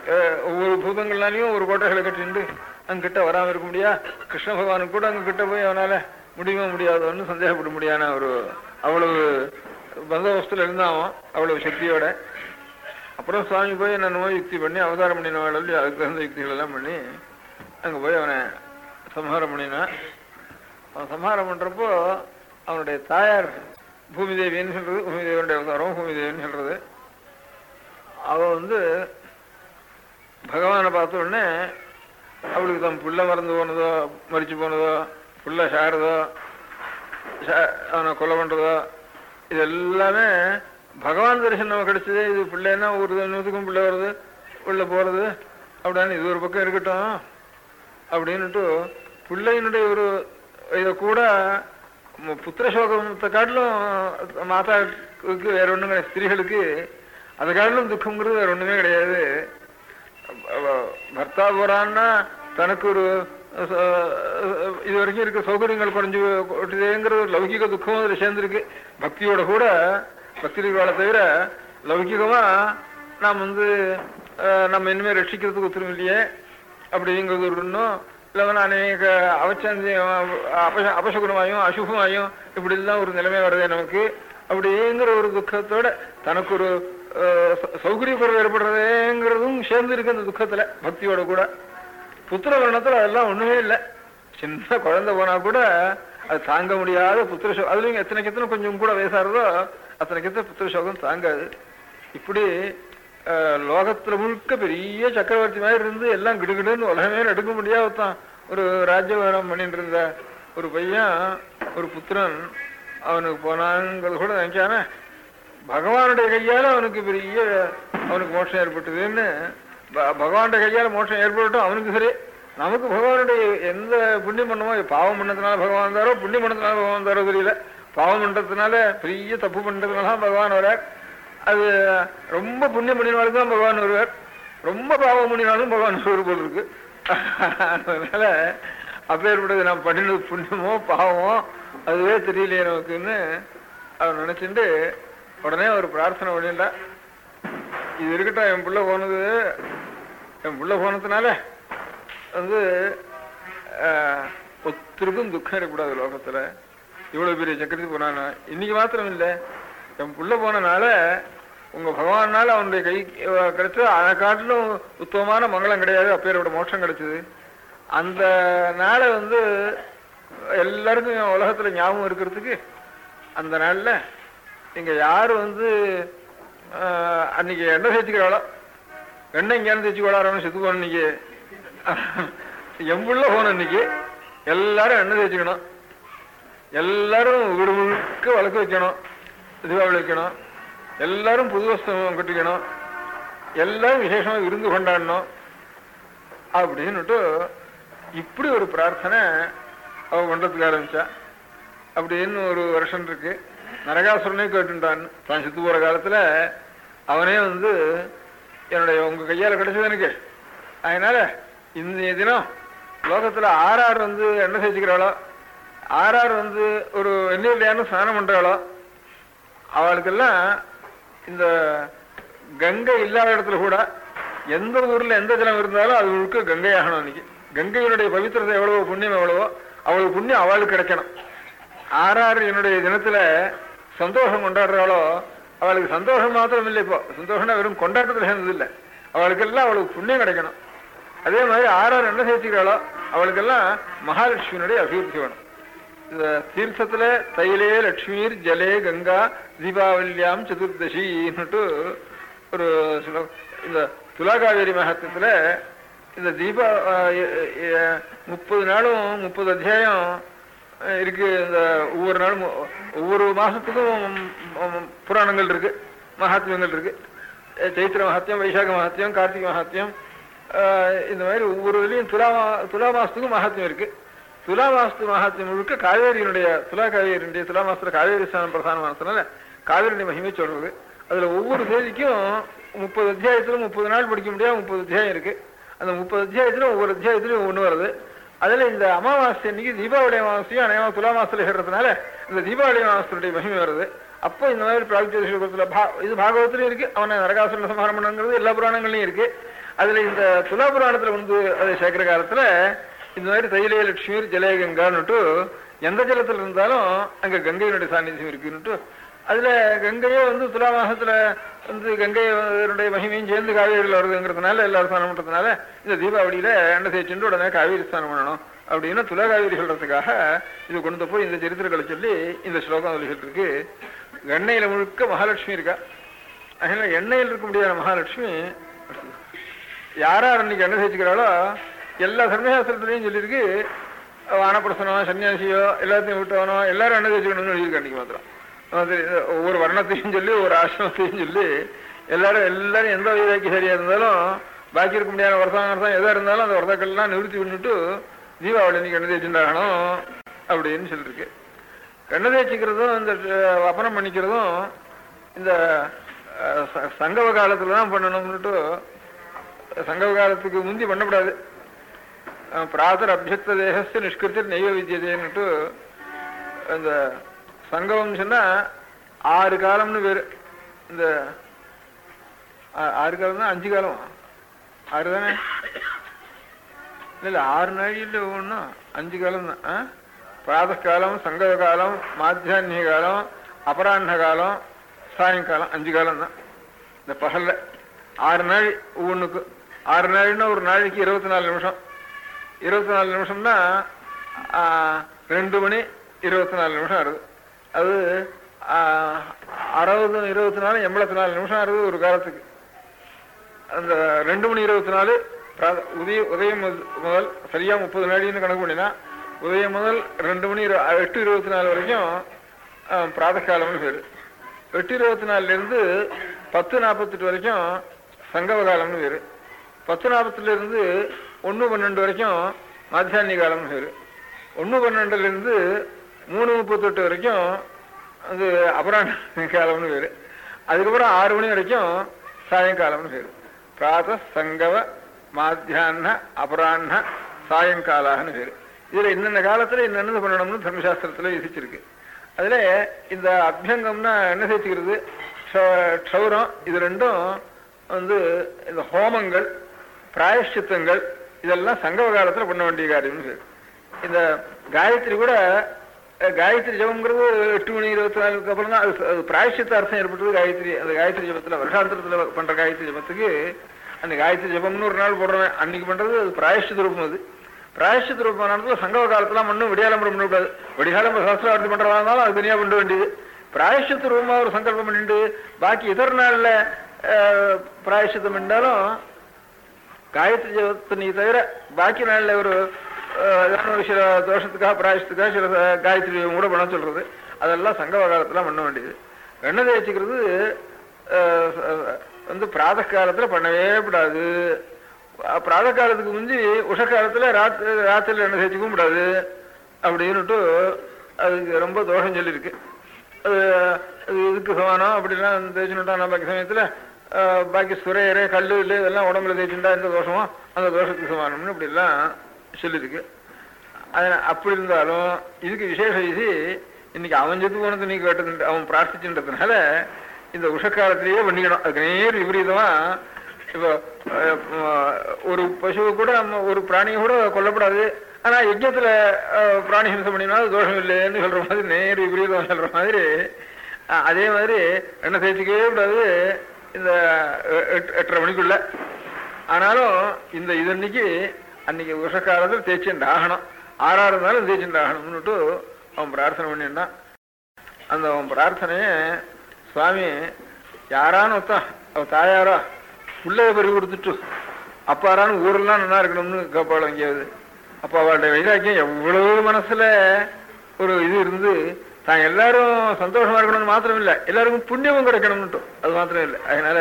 ஒவ்வொரு பூதங்கள்னாலையும் ஒரு கோட்டைகளை கட்டிண்டு அங்கிட்ட வராமல் இருக்க முடியா? கிருஷ்ண பகவானுக்கு கூட அங்கே கிட்ட போய் அவனால் முடியுமா முடியாதோன்னு சந்தேகப்பட முடியான ஒரு அவ்வளவு பந்தோபஸ்தில் இருந்தாவும் அவ்வளவு சக்தியோட. அப்புறம் சுவாமி போய் என்ன நோய் யுக்தி பண்ணி அவதாரம் பண்ணினவாள் அதுக்கு தகுந்த யுக்திகள் எல்லாம் பண்ணி அங்கே போய் அவனை சம்ஹாரம் பண்ணினான். அவன் சம்ஹாரம் பண்ணுறப்போ அவனுடைய தாயார் பூமி தேவின்னு சொல்றது பூமி அவதாரம் பூமி தேவின்னு சொல்றது வந்து பகவானை பார்த்த உடனே அவளுக்கு தன் புள்ள மறந்து போனதோ மறிச்சு போனதோ புள்ள சாரதோ அவனை கொலை பண்ணுறதோ இது எல்லாமே பகவான் தரிசனம் நமக்கு கிடைச்சது. இது பிள்ளைன்னா ஒரு நூற்றுக்கும் பிள்ளை வருது உள்ளே போகிறது அப்படின்னு இது ஒரு பக்கம் இருக்கட்டும் அப்படின்னுட்டு பிள்ளையினுடைய ஒரு இதை கூட புத்திரசோகத்தை காட்டிலும் மாதாவுக்கு வேற ஒன்றும் கிடையாது ஸ்திரீகளுக்கு அதை காட்டிலும் துக்கம்ங்கிறது வேற ஒன்றுமே கிடையாது. பர்த்தா போறான்னா தனக்கு ஒரு இது வரைக்கும் இருக்க சௌகரியங்கள் குறைஞ்சு கொட்டுதேங்கிறது ஒரு லௌகிக துக்கமும் அதில் சேர்ந்துருக்கு பக்தியோட கூட பக்தி இருக்காளை தவிர லௌகிகமாக நாம் வந்து நம்ம இனிமேல் ரட்சிக்கிறதுக்கு உத்தரவு இல்லையே அப்படிங்கிறது ஒரு இன்னும் இல்லைன்னா அநேக அவச்சந்தியம் அபச அபசகுணமாயும் அசுபமாயும் இப்படி ஒரு நிலைமை வருதே நமக்கு அப்படிங்கிற ஒரு துக்கத்தோட தனக்கு ஒரு சௌகரிய குறைவு ஏற்படுறதேங்கிறதும் சேர்ந்து இருக்கு அந்த துக்கத்தில் பக்தியோட கூட புத்திர வர்ணத்துல அதெல்லாம் ஒண்ணுமே இல்லை. சின்ன குழந்தை போனா கூட அது தாங்க முடியாத புத்திர சோ அதுலயும் எத்தனைக்கு எத்தனை கொஞ்சம் கூட வயசாகிறதோ அத்தனைக்கு எத்தனை புத்திர சோகம் தாங்காது. இப்படி லோகத்தில் லோகத்துல முழுக்க பெரிய சக்கரவர்த்தி மாதிரி இருந்து எல்லாம் கிடுகிடுன்னு உலகமே நடுக்க முடியாதான் ஒரு ராஜ்யவரம் பண்ணிட்டு இருந்த ஒரு பையன் ஒரு புத்திரன் அவனுக்கு போனாங்கிறது கூட நினைக்கானே பகவானுடைய கையால அவனுக்கு பெரிய அவனுக்கு மோட்சம் ஏற்பட்டதுன்னு பகவானுடைய கையால் மோட்சம் ஏற்படட்டும் அவனுக்கு சரி. நமக்கு பகவானுடைய எந்த புண்ணியம் பண்ணமோ பாவம் பண்ணதுனால பகவான் தாரோ புண்ணியம் பண்ணதுனால பகவான் தாரோ தெரியல. பாவம் பண்ணுறதுனால பெரிய தப்பு பண்ணுறதுனால பகவான் வரார் அது ரொம்ப புண்ணியம் பண்ணினாலும் தான் பகவான் வருவார். ரொம்ப பாவம் பண்ணினாலும் பகவான் ஒரு போல் இருக்கு. அதனால அப்பேற்பட்டது நான் பண்ணினது புண்ணியமோ பாவமோ அதுவே தெரியலையே நமக்குன்னு அவர் நினைச்சுட்டு உடனே ஒரு பிரார்த்தனை பண்ணிட்டா இது இருக்கட்டும் என் பிள்ளை போனது என் புள்ள போனதுனால? வந்து ஒத்தருக்கும் ஒருத்தருக்கும் துக்கம் இருக்கக்கூடாது லோகத்துல. இவ்வளவு பெரிய சக்கரத்து போனானா இன்னைக்கு மாத்திரம் இல்லை. என் புள்ள போனனால உங்க பகவானால அவனுடைய கை கிடைச்சது அதை காட்டிலும் உத்தமமான மங்களம் கிடையாது. அப்பேரோட மோட்சம் கிடைச்சது. அந்த நாளை வந்து எல்லாருக்கும் உலகத்துல ஞாபகம் இருக்கிறதுக்கு அந்த நாள்ல இங்கே யாரு வந்து அன்னைக்கு எண்ணெய் சேர்த்துக்கிறாளோ எண்ணெய் இங்கேருந்து தேய்ச்சி விளாட்றவன் செத்து போன இன்னைக்கு எம்புள்ள போன இன்னைக்கு எல்லாரும் எண்ணெய் தேய்ச்சிக்கணும்? எல்லாரும் வீடு முழுக்க வழக்கு வைக்கணும் தீபாவளி வைக்கணும் எல்லாரும் புது வஸ்தம் கட்டிக்கணும் எல்லாரும் விசேஷமாக விருந்து கொண்டாடணும் அப்படின்னுட்டு இப்படி ஒரு பிரார்த்தனை அவள் பண்ணுறதுக்கு ஆரம்பித்தா அப்படின்னு ஒரு வருஷம் இருக்கு. நரகாசுரனே கேட்டுட்டான். தான் செத்து போகிற காலத்தில் அவனே வந்து என்னுடைய உங்கள் கையால் கிடைச்சது எனக்கு. அதனால் இந்த தினம் லோகத்தில் ஆறார் வந்து எண்ணெய் சேர்த்துக்கிறாளோ ஆறார் வந்து ஒரு எண்ணெயிலையான ஸ்நானம் பண்ணுறாளோ அவளுக்கெல்லாம் இந்த கங்கை இல்லாத இடத்துல கூட எந்த ஊரில் எந்த ஜலம் இருந்தாலும் அது முழுக்க கங்கை ஆகணும் அன்னைக்கு. கங்கையினுடைய பவித்திரத்தை எவ்வளவோ புண்ணியம் எவ்வளவோ அவளுக்கு புண்ணியம் அவளுக்கு கிடைக்கணும். ஆறார் என்னுடைய தினத்தில் சந்தோஷம் கொண்டாடுறாளோ அவளுக்கு சந்தோஷம் மாத்திரம் இல்லை இப்போ. சந்தோஷம்னா வெறும் கொண்டாட்டத்தில் சேர்ந்ததில்லை அவளுக்கெல்லாம் அவளுக்கு புண்ணியம் கிடைக்கணும். அதே மாதிரி ஆறாறு என்ன சேர்த்துக்கிறாளோ அவளுக்கெல்லாம் மகாலட்சுமியினுடைய அபிவிருத்தி வேணும். இந்த தீர்த்தத்துல தைலே லட்சுமிர் ஜலே கங்கா தீபாவளியாம் சதுர்தசின்னுட்டு ஒரு இந்த துலாகாவேரி மகத்துவத்துல இந்த தீபா முப்பது நாளும் முப்பது அத்தியாயம் இருக்கு. இந்த ஒவ்வொரு நாளும் ஒவ்வொரு மாசத்துக்கும் புராணங்கள் இருக்கு மகாத்மியங்கள் இருக்கு. சைத்திர மகாத்தியம் வைசாக மகாத்தியம் கார்த்திகை மகாத்தியம் இந்த மாதிரி ஒவ்வொரு இதுலையும் துலா மா- துலா மாசத்துக்கும் மகாத்மியம் இருக்கு. துலா மாசத்து மகாத்மியம் முழுக்க காவேரியினுடைய துலா காவேரியினுடைய துலா மாசத்துல காவேரி ஸ்நானம் பிரதானமானதுனால காவேரியுடைய மகிமை சொல்றது. அதுல ஒவ்வொரு தேதிக்கும் முப்பது அத்தியாயத்துல முப்பது நாள் படிக்க முடியாது முப்பது அத்தியாயம் இருக்கு. அந்த முப்பது அத்தியாயத்துல ஒவ்வொரு அத்தியாயத்துலயும் ஒண்ணு வருது அதில் இந்த அமாவாசை அன்னைக்கு தீபாவளி அமாவாசையும் அநேகமாக துலா மாசத்தில் சேர்றதுனால இந்த தீபாவளி அமாவாசனுடைய மகிமை வருது. அப்போ இந்த மாதிரி பிராக்ஜோதிஷத்துல பா இது பாகவத்திலையும் இருக்கு அவனை நரகாசுரன் சம்ஹாரம் பண்ணுங்கிறது எல்லா புராணங்கள்லயும் இருக்கு. அதில் இந்த துலா புராணத்தில் வந்து அதை சேர்க்கிற காலத்தில் இந்த மாதிரி தைலே லட்சுமி ஜலே கங்கான்னுட்டு எந்த ஜலத்தில் இருந்தாலும் அங்கே கங்கையினுடைய சாநித்தியம் இருக்குன்னுட்டு அதில் கங்கையே வந்து துலா மாசத்தில் வந்து கங்கையினுடைய மகிமையும் சேர்ந்து காவேரியில் வருதுங்கிறதுனால எல்லாரும் ஸ்நானம் பண்ணுறதுனால இந்த தீபாவளியில் எண்ணெய் தேய்ச்சுட்டு உடனே காவேரி ஸ்நானம் பண்ணணும் அப்படின்னு துலா காவேரி சொல்கிறதுக்காக இது கொண்டு போய் இந்த சரித்திரங்களை சொல்லி இந்த ஸ்லோகம் சொல்லிக்கிட்டு இருக்கு. முழுக்க மகாலட்சுமி இருக்கா? அதனால் எண்ணெயில் இருக்க முடியாத மகாலட்சுமி யாரார் அன்னைக்கு எண்ணெய் தேய்ச்சிக்கிறாளோ எல்லா சர்மசாஸ்திரத்துலையும் சொல்லியிருக்கு. வானப்பிரசனோ சன்னியாசியோ எல்லாத்தையும் விட்டவனோ எல்லாரும் எண்ணெய் தேய்ச்சிக்கணும்னு சொல்லியிருக்கு அன்னைக்கு மாத்திரம். ஒவ்வொரு வர்ணத்தையும் சொல்லி ஒரு ஆசிரமத்தையும் சொல்லி எல்லாரும் எல்லாரும் எந்த வைராக்கி சரியா இருந்தாலும் பாக்கி இருக்க முடியாத வருஷம் வருஷம் எதா இருந்தாலும் அந்த வருஷக்கள்லாம் நிறுத்தி பண்ணிட்டு தீபாவளி அன்னைக்கு எண்ணெய் தேய்ச்சிருந்தாகணும் அப்படின்னு சொல்லியிருக்கு. எண்ணெய் இந்த வப்பனம் பண்ணிக்கிறதும் இந்த சங்கவ ச- சங்கம காலத்துல தான் பண்ணணும்னுட்டு சங்கம காலத்துக்கு முந்தி பண்ணக்கூடாது. பிராதர் அபியக்த தேகஸ்து நிஷ்கிருத்தி நெய்வ வித்தியதேன்னுட்டு அந்த சங்கமம் சொன்னா ஆறு காலம்னு வேறு. இந்த ஆறு காலம் தான் அஞ்சு காலம். ஆறு தானே? இல்லை ஆறு நாழியில் ஒன்றும் அஞ்சு காலம் தான். பிராத காலம் சங்கம காலம் மாத்தியான்ய காலம் அபராண்ண காலம் சாயங்காலம் அஞ்சு காலம் தான். இந்த பகலில் ஆறு நாள் ஒவ்வொன்றுக்கு ஆறு நாள்னா ஒரு நாளைக்கு இருபத்தி நாலு நிமிஷம். இருபத்தி நாலு நிமிஷம்னா ரெண்டு மணி இருபத்தி நாலு நிமிஷம் வருது அது அறுபது இருபத்தி நாலு எண்பத்தி நாலு நிமிஷம் ஆகுது ஒரு காலத்துக்கு. அந்த ரெண்டு மணி இருபத்தி நாலு பிராத- உதய உதயம் முதல் சரியா முப்பது நாடின்னு கணக்கு பண்ணினா உதயம் முதல் ரெண்டு மணி எட்டு இருபத்தி நாலு வரைக்கும் பிராதகாலம்னு பேர். எட்டு இருபத்தி நாலுலேருந்து பத்து நாற்பத்தெட்டு வரைக்கும் சங்கம காலம்னு பேர். பத்து நாற்பத்துலேருந்து ஒன்று பன்னெண்டு வரைக்கும் மாத்தியானி காலம்னு பேர். ஒன்று பன்னெண்டுலேருந்து மூணு முப்பத்தெட்டு வரைக்கும் அது அபராண காலம்னு பேர். அதுக்கப்புறம் ஆறு மணி வரைக்கும் சாயங்காலம்னு பேர். பிராத சங்கவ மாத்தியான அபராண்ண சாயங்காலாகனு பேர். இதில் இன்னென்ன காலத்தில் என்னென்ன பண்ணணும்னு தர்மசாஸ்திரத்தில் விதிச்சிருக்கு. அதில் இந்த அபியங்கம்னா என்ன சேர்த்துக்கிறது? க்ஷௌரம். இது ரெண்டும் வந்து இந்த ஹோமங்கள் பிராயஷ்சித்தங்கள் இதெல்லாம் சங்கவ காலத்தில் பண்ண வேண்டிய காரியம்னு பேர். இந்த காயத்ரி கூட காயத்ரி ஜபம்ங்கிறது எட்டு மணி இருபத்தி நாலுக்கு அப்புறம் தான் அது பிராயசித்த அர்த்தம் ஏற்பட்டது காயத்ரி அந்த காயத்ரி ஜபத்தில் வருஷாந்திரத்தில் பண்ற காயத்ரி ஜபத்துக்கு அந்த காயத்ரி ஜபம்னு ஒரு நாள் போடுறேன் அன்னைக்கு பண்றது அது பிராயஷ்சித்த ரூபம் அது பிராயஷ்சித்த ரூபம்னால சங்கவ காலத்துல மண்ணும் விடியாலம்பரம் பண்ணக்கூடாது விடியாலம்பரம் சாஸ்திரார்த்தி பண்றதா இருந்தாலும் அது தனியாக பண்ண வேண்டியது பிராயஷ்சித்த ரூபமா ஒரு சங்கல்பம் பண்ணிட்டு பாக்கி இதர் நாள்ல அஹ், பண்ணாலும் காயத்ரி ஜபத்தை நீ தவிர பாக்கி நாள்ல ஒரு சில தோஷத்துக்காக பிராயத்துக்காக சில காயத்ரி கூட பண்ண சொல்றது. அதெல்லாம் சங்கவ காலத்துல பண்ண வேண்டியது. எண்ணெய் தேய்ச்சிக்கிறது வந்து பிராத காலத்துல பண்ணவே கூடாது. பிராத காலத்துக்கு முந்தி உஷ ராத்திரி ராத்திரியில் எண்ணெய் தேய்ச்சிக்கவும் கூடாது அப்படின்னுட்டு அதுக்கு ரொம்ப தோஷம் சொல்லியிருக்கு. அது அது இதுக்கு சமானம்? அப்படிலாம் தேய்ச்சுட்டா நம்ம பாக்கி சமயத்தில் பாக்கி சுரையரே கல்லு இல்லை இதெல்லாம் உடம்புல தேய்ச்சுட்டா எந்த தோஷமோ அந்த தோஷத்துக்கு சமானம்னு இப்படிலாம் சொல்லியிருக்கு. அதனால் அப்படி இருந்தாலும் இதுக்கு விசேஷ இது இன்னைக்கு அவன் செத்து போனது நீ கேட்டது அவன் பிரார்த்திச்சுன்றதுனால இந்த உஷக்காலத்திலேயே பண்ணிக்கணும். அதுக்கு நேர் விபரீதமாக இப்போ ஒரு பசுவை கூட நம்ம ஒரு பிராணியை கூட கொல்லப்படாது. ஆனால் யஜ்யத்துல பிராணி ஹிம்சம் பண்ணினா அது தோஷம் இல்லைன்னு சொல்கிற மாதிரி நேர் விபரீதம் சொல்கிற மாதிரி அதே மாதிரி எண்ணெய் சேர்த்துக்கவே கூடாது இந்த எட்டு- எட்டரை மணிக்குள்ள. ஆனாலும் இந்த இது அன்னைக்கு உஷக்காலத்தில் தேய்ச்சுட்டு ஆகணும் ஆறா இருந்தாலும் தேய்ச்சுட்டு ஆகணும்னுட்டு அவன் பிரார்த்தனை பண்ணியிருந்தான். அந்த அவன் பிரார்த்தனையே சுவாமி யாரான்னு ஒத்தான் அவன் தாயாரா? பிள்ளைய பறி கொடுத்துட்டு அப்பாரான்னு ஊரெல்லாம் நல்லா இருக்கணும்னு கேட்பாள் எங்கேயாவது? அப்போ அவளுடைய வைராக்கியம் எவ்வளவு மனசில் ஒரு இது இருந்து தான் எல்லாரும் சந்தோஷமா இருக்கணும்னு மாத்திரம் இல்லை எல்லாருக்கும் புண்ணியமும் கிடைக்கணும்னுட்டும் அது மாத்திரம் இல்லை அதனால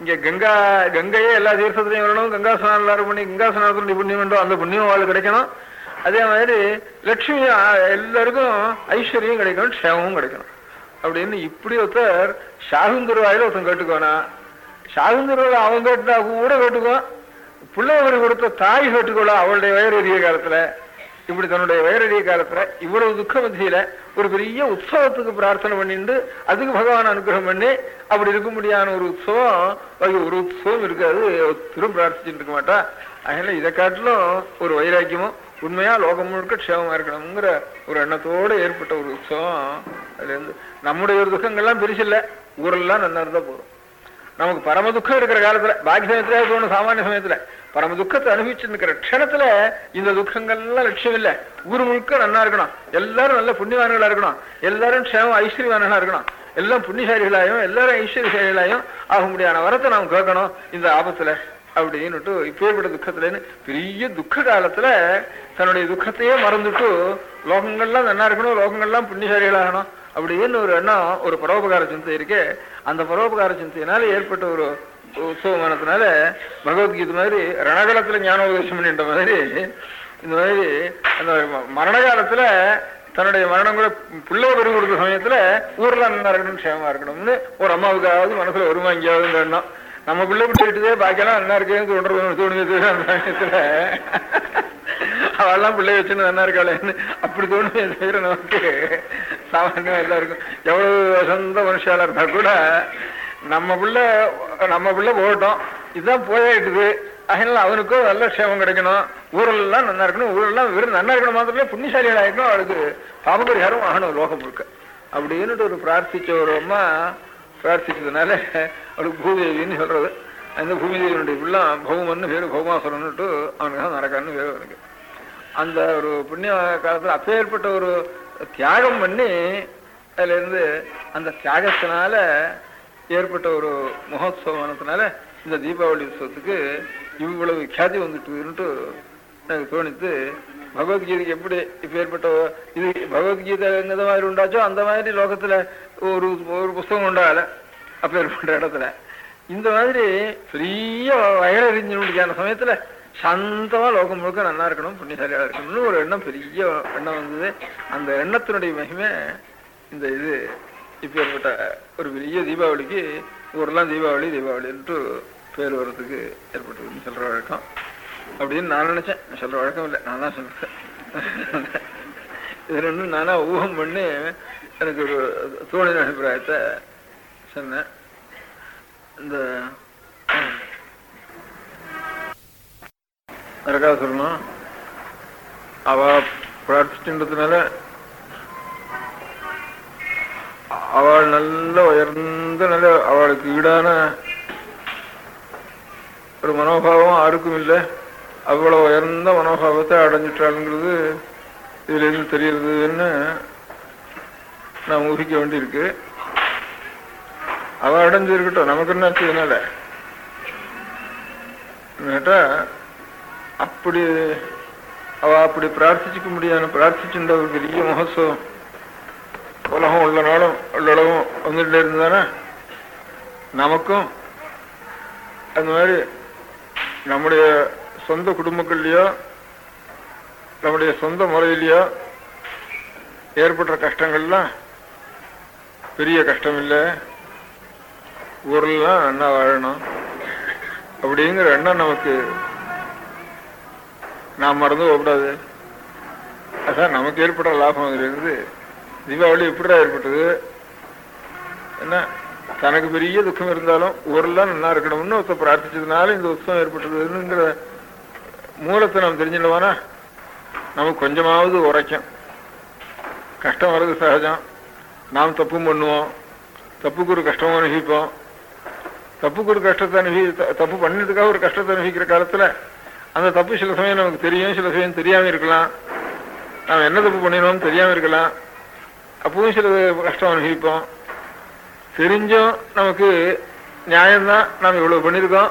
இங்க கங்கா கங்கையே எல்லா தீர்த்தத்திலையும் வரணும். கங்கா ஸ்நானம் எல்லாரும் பண்ணி கங்கா ஸ்நானத்தினுடைய புண்ணியம் உண்டோ? அந்த புண்ணியம் அவளுக்கு கிடைக்கணும். அதே மாதிரி லட்சுமி எல்லாருக்கும் ஐஸ்வர்யம் கிடைக்கணும் க்ஷேமமும் கிடைக்கணும். அப்படின்னு இப்படி ஒருத்தர் ஷாகுந்தர் ஒருத்தன் கேட்டுக்கோனா ஷாகுந்தர் அவன் கேட்டா கூட கேட்டுக்குவான். பிள்ளைவர் கொடுத்த தாய் கேட்டுக்கொள்ள அவளுடைய வயறறிய காலத்துல. இப்படி தன்னுடைய வயறறிய காலத்துல இவ்வளவு துக்க மத்தியில ஒரு பெரிய உற்சவத்துக்கு பிரார்த்தனை பண்ணிட்டு அதுக்கு பகவான் அனுகிரகம் பண்ணி அப்படி இருக்க முடியாத ஒரு உற்சவம் ஒரு உற்சவம் இருக்காது திரும்ப பிரார்த்திச்சுட்டு இருக்க மாட்டா. அதனால இதை காட்டிலும் ஒரு வைராக்கியமும் உண்மையா லோகம் முழுக்க க்ஷேமமா இருக்கணுங்கிற ஒரு எண்ணத்தோட ஏற்பட்ட ஒரு உற்சவம். அதுல இருந்து நம்முடைய ஒரு துக்கங்கள்லாம் பெருசில்ல ஊரெல்லாம் நல்லா இருந்தா போதும். நமக்கு பரம துக்கம் இருக்கிற காலத்துல பாக்கி சமயத்துல தோணும் சாமானிய சமயத்துல. பரம துக்கத்தை அனுபவிச்சு இருக்கிற க்ஷணத்துல இந்த துக்கங்கள்லாம் லட்சியம் இல்லை. ஊர் முழுக்க நன்னா இருக்கணும். எல்லாரும் நல்ல புண்ணியவான்களா இருக்கணும். எல்லாரும் க்ஷேமம் ஐஸ்வர்யவான்களா இருக்கணும். எல்லாம் புண்ணியசாலிகளாயும் எல்லாரும் ஐஸ்வர்யசாலிகளாயும் ஆக முடியாத வரத்தை நாம் கேட்கணும் இந்த ஆபத்துல. அப்படின்னுட்டு இப்பேற்பட்ட துக்கத்துலன்னு பெரிய துக்க காலத்துல தன்னுடைய துக்கத்தையே மறந்துட்டு லோகங்கள்லாம் நன்னா இருக்கணும் லோகங்கள்லாம் புண்ணியசாலிகளாகணும். அப்படின்னு ஒரு எண்ணம் ஒரு பரோபகார சிந்தை இருக்கு. அந்த பரோபகார சிந்தையினால ஏற்பட்ட ஒரு உற்சவமானதுனால பகவத்கீதை மாதிரி ரணகலத்துல ஞானோபதேசம் பண்ணின்ற மாதிரி இந்த மாதிரி அந்த மரண காலத்துல தன்னுடைய மரணம் கூட பிள்ளை பெரு கொடுத்த சமயத்துல ஊர்ல நல்லா இருக்கணும் க்ஷேமா இருக்கணும்னு ஒரு அம்மாவுக்காவது மனசுல வருமா எங்கேயாவது எண்ணம். நம்ம பிள்ளை விட்டு விட்டுதே பாக்கியெல்லாம் நல்லா இருக்கேன்னு தோன்றது தோணுது. அந்த சமயத்துல அவெல்லாம் பிள்ளை வச்சுன்னு தானே இருக்காளேன்னு அப்படி தோணுமே தவிர நமக்கு சாமானியம் எல்லாருக்கும். எவ்வளவு சொந்த மனுஷால இருந்தா கூட நம்ம பிள்ளை நம்ம பிள்ளை போகட்டும். இதுதான் போயிட்டுது அதனால அவனுக்கும் நல்ல க்ஷேமம் கிடைக்கணும். ஊரெல்லாம் நல்லா இருக்கணும். ஊரெல்லாம் வெறும் நல்லா இருக்கணும் மாத்திரமே புண்ணியசாலிகள் ஆயிருக்கணும் அவளுக்கு பாபபரிகாரம் ஆகணும் லோகம் முழுக்க. அப்படின்னுட்டு ஒரு பிரார்த்திச்ச ஒரு அம்மா பிரார்த்திச்சதுனால அவளுக்கு பூதேவின்னு சொல்றது. அந்த பூமிதேவியனுடைய பிள்ளை பௌமன்னு பேரு பௌமாசுரன்னுட்டு அவனுக்கு தான் நடக்கான்னு பேர் அவனுக்கு. அந்த ஒரு புண்ணிய காலத்துல அப்பேற்பட்ட ஒரு தியாகம் பண்ணி அதுல இருந்து அந்த தியாகத்தினால ஏற்பட்ட ஒரு மகோத்சவமானதுனால இந்த தீபாவளி உற்சவத்துக்கு இவ்வளவு ख्याति வந்துட்டுன்ட்டு எனக்கு தோணித்து பகவத்கீதைக்கு எப்படி இப்ப ஏற்பட்ட இது பகவத்கீதை எந்த மாதிரி உண்டாச்சோ அந்த மாதிரி லோகத்துல ஒரு ஒரு புஸ்தகம் உண்டாகல அப்ப ஏற்பட்ட இடத்துல இந்த மாதிரி பெரிய வயலறிஞ்சு முடிக்கான சமயத்துல சாந்தமா லோகம் முழுக்க நல்லா இருக்கணும் புண்ணியசாலியாக இருக்கணும்னு ஒரு எண்ணம் பெரிய எண்ணம் வந்தது. அந்த எண்ணத்தினுடைய மகிமை இந்த இது இப்போ ஏற்பட்ட ஒரு பெரிய தீபாவளிக்கு ஊரெல்லாம் தீபாவளி தீபாவளின்ட்டு பேர் வர்றதுக்கு ஏற்பட்டதுன்னு சொல்கிற வழக்கம். அப்படின்னு நான் நினச்சேன். சொல்கிற வழக்கம் இல்லை. நான் தான் சொல்கிறேன் இது ரெண்டும் நானாக ஊகம் பண்ணி எனக்கு ஒரு தோணின அபிப்பிராயத்தை சொன்னேன். இந்த யாருக்காவது சொல்லணும். அவ பிரார்த்திச்சுன்றதுனால அவள் நல்ல உயர்ந்த நல்ல அவளுக்கு ஈடான ஒரு மனோபாவம் யாருக்கும் இல்லை அவ்வளவு உயர்ந்த மனோபாவத்தை அடைஞ்சிட்டாளுங்கிறது இதுல இருந்து நாம் நான் ஊகிக்க வேண்டியிருக்கு. அவள் அடைஞ்சிருக்கட்டும். நமக்கு என்ன செய்யனால கேட்டால் கேட்டா அப்படி அவ அப்படி பிரார்த்திச்சுக்க முடியாது பிரார்த்திச்சிருந்த ஒரு பெரிய மகோத்சவம் உலகம் உள்ள நாளும் உள்ளளவும் வந்துட்டு இருந்தானே? நமக்கும் அந்த மாதிரி நம்முடைய சொந்த குடும்பங்கள்லயோ நம்முடைய சொந்த முறையிலையோ ஏற்படுற கஷ்டங்கள்லாம் பெரிய கஷ்டம் இல்லை ஊர்லாம் நல்லா வாழணும். அப்படிங்கிற எண்ணம் நமக்கு நாம் மறந்து போகக்கூடாது. அதான் நமக்கு ஏற்பட்ட லாபம் அதிலிருந்து தீபாவளி எப்படிடா ஏற்பட்டது? என்ன? தனக்கு பெரிய துக்கம் இருந்தாலும் ஊரெல்லாம் நல்லா இருக்கணும்னு ஒருத்தர் பிரார்த்திச்சதுனால இந்த உற்சவம் ஏற்பட்டதுங்கிற மூலத்தை நாம் தெரிஞ்சிடவானா நமக்கு கொஞ்சமாவது உரைக்கும். கஷ்டம் வர்றது சகஜம். நாம் தப்பும் பண்ணுவோம். தப்புக்கு ஒரு கஷ்டமும் அனுபவிப்போம். தப்புக்கு ஒரு கஷ்டத்தை அனுபவி தப்பு பண்ணதுக்காக ஒரு கஷ்டத்தை அனுபவிக்கிற காலத்துல அந்த தப்பு சில சமயம் நமக்கு தெரியும் சில சமயம் தெரியாமல் இருக்கலாம். நாம் என்ன தப்பு பண்ணினோம் தெரியாமல் இருக்கலாம். அப்பவும் சில கஷ்டம் அனுபவிப்போம். தெரிஞ்சும் நமக்கு நியாயம்தான். நாம் இவ்வளோ பண்ணியிருக்கோம்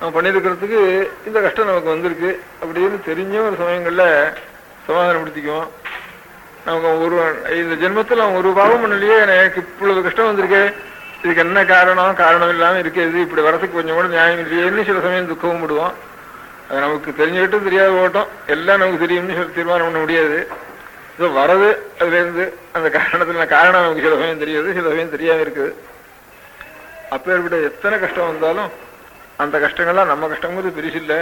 நம்ம பண்ணியிருக்கிறதுக்கு இந்த கஷ்டம் நமக்கு வந்திருக்கு. அப்படின்னு தெரிஞ்சும் ஒரு சமயங்களில் சமாதானப்படுத்திக்குவோம். நமக்கு ஒரு இந்த ஜென்மத்தில் அவன் ஒரு பாவம் பண்ணலையே எனக்கு இவ்வளவு கஷ்டம் வந்திருக்கு. இதுக்கு என்ன காரணம்? காரணம் இல்லாமல் இருக்கிறது. இப்படி வரதுக்கு கொஞ்சம் கூட நியாயம் இல்லையேன்னு சில சமயம் துக்கமும் விடுவோம் அது நமக்கு தெரிஞ்சுக்கிட்டும் தெரியாத போகட்டும் எல்லாம் நமக்கு தெரியும்னு சொல்லி தீர்மானம் பண்ண முடியாது. இது வரது அதுலேருந்து அந்த காரணத்துல காரணம் நமக்கு சில சமயம் தெரியாது சில சமயம் தெரியாமல் இருக்குது. அப்பேற்பட்ட எத்தனை கஷ்டம் வந்தாலும் அந்த கஷ்டங்கள்லாம் நம்ம கஷ்டங்கிறது பெருசு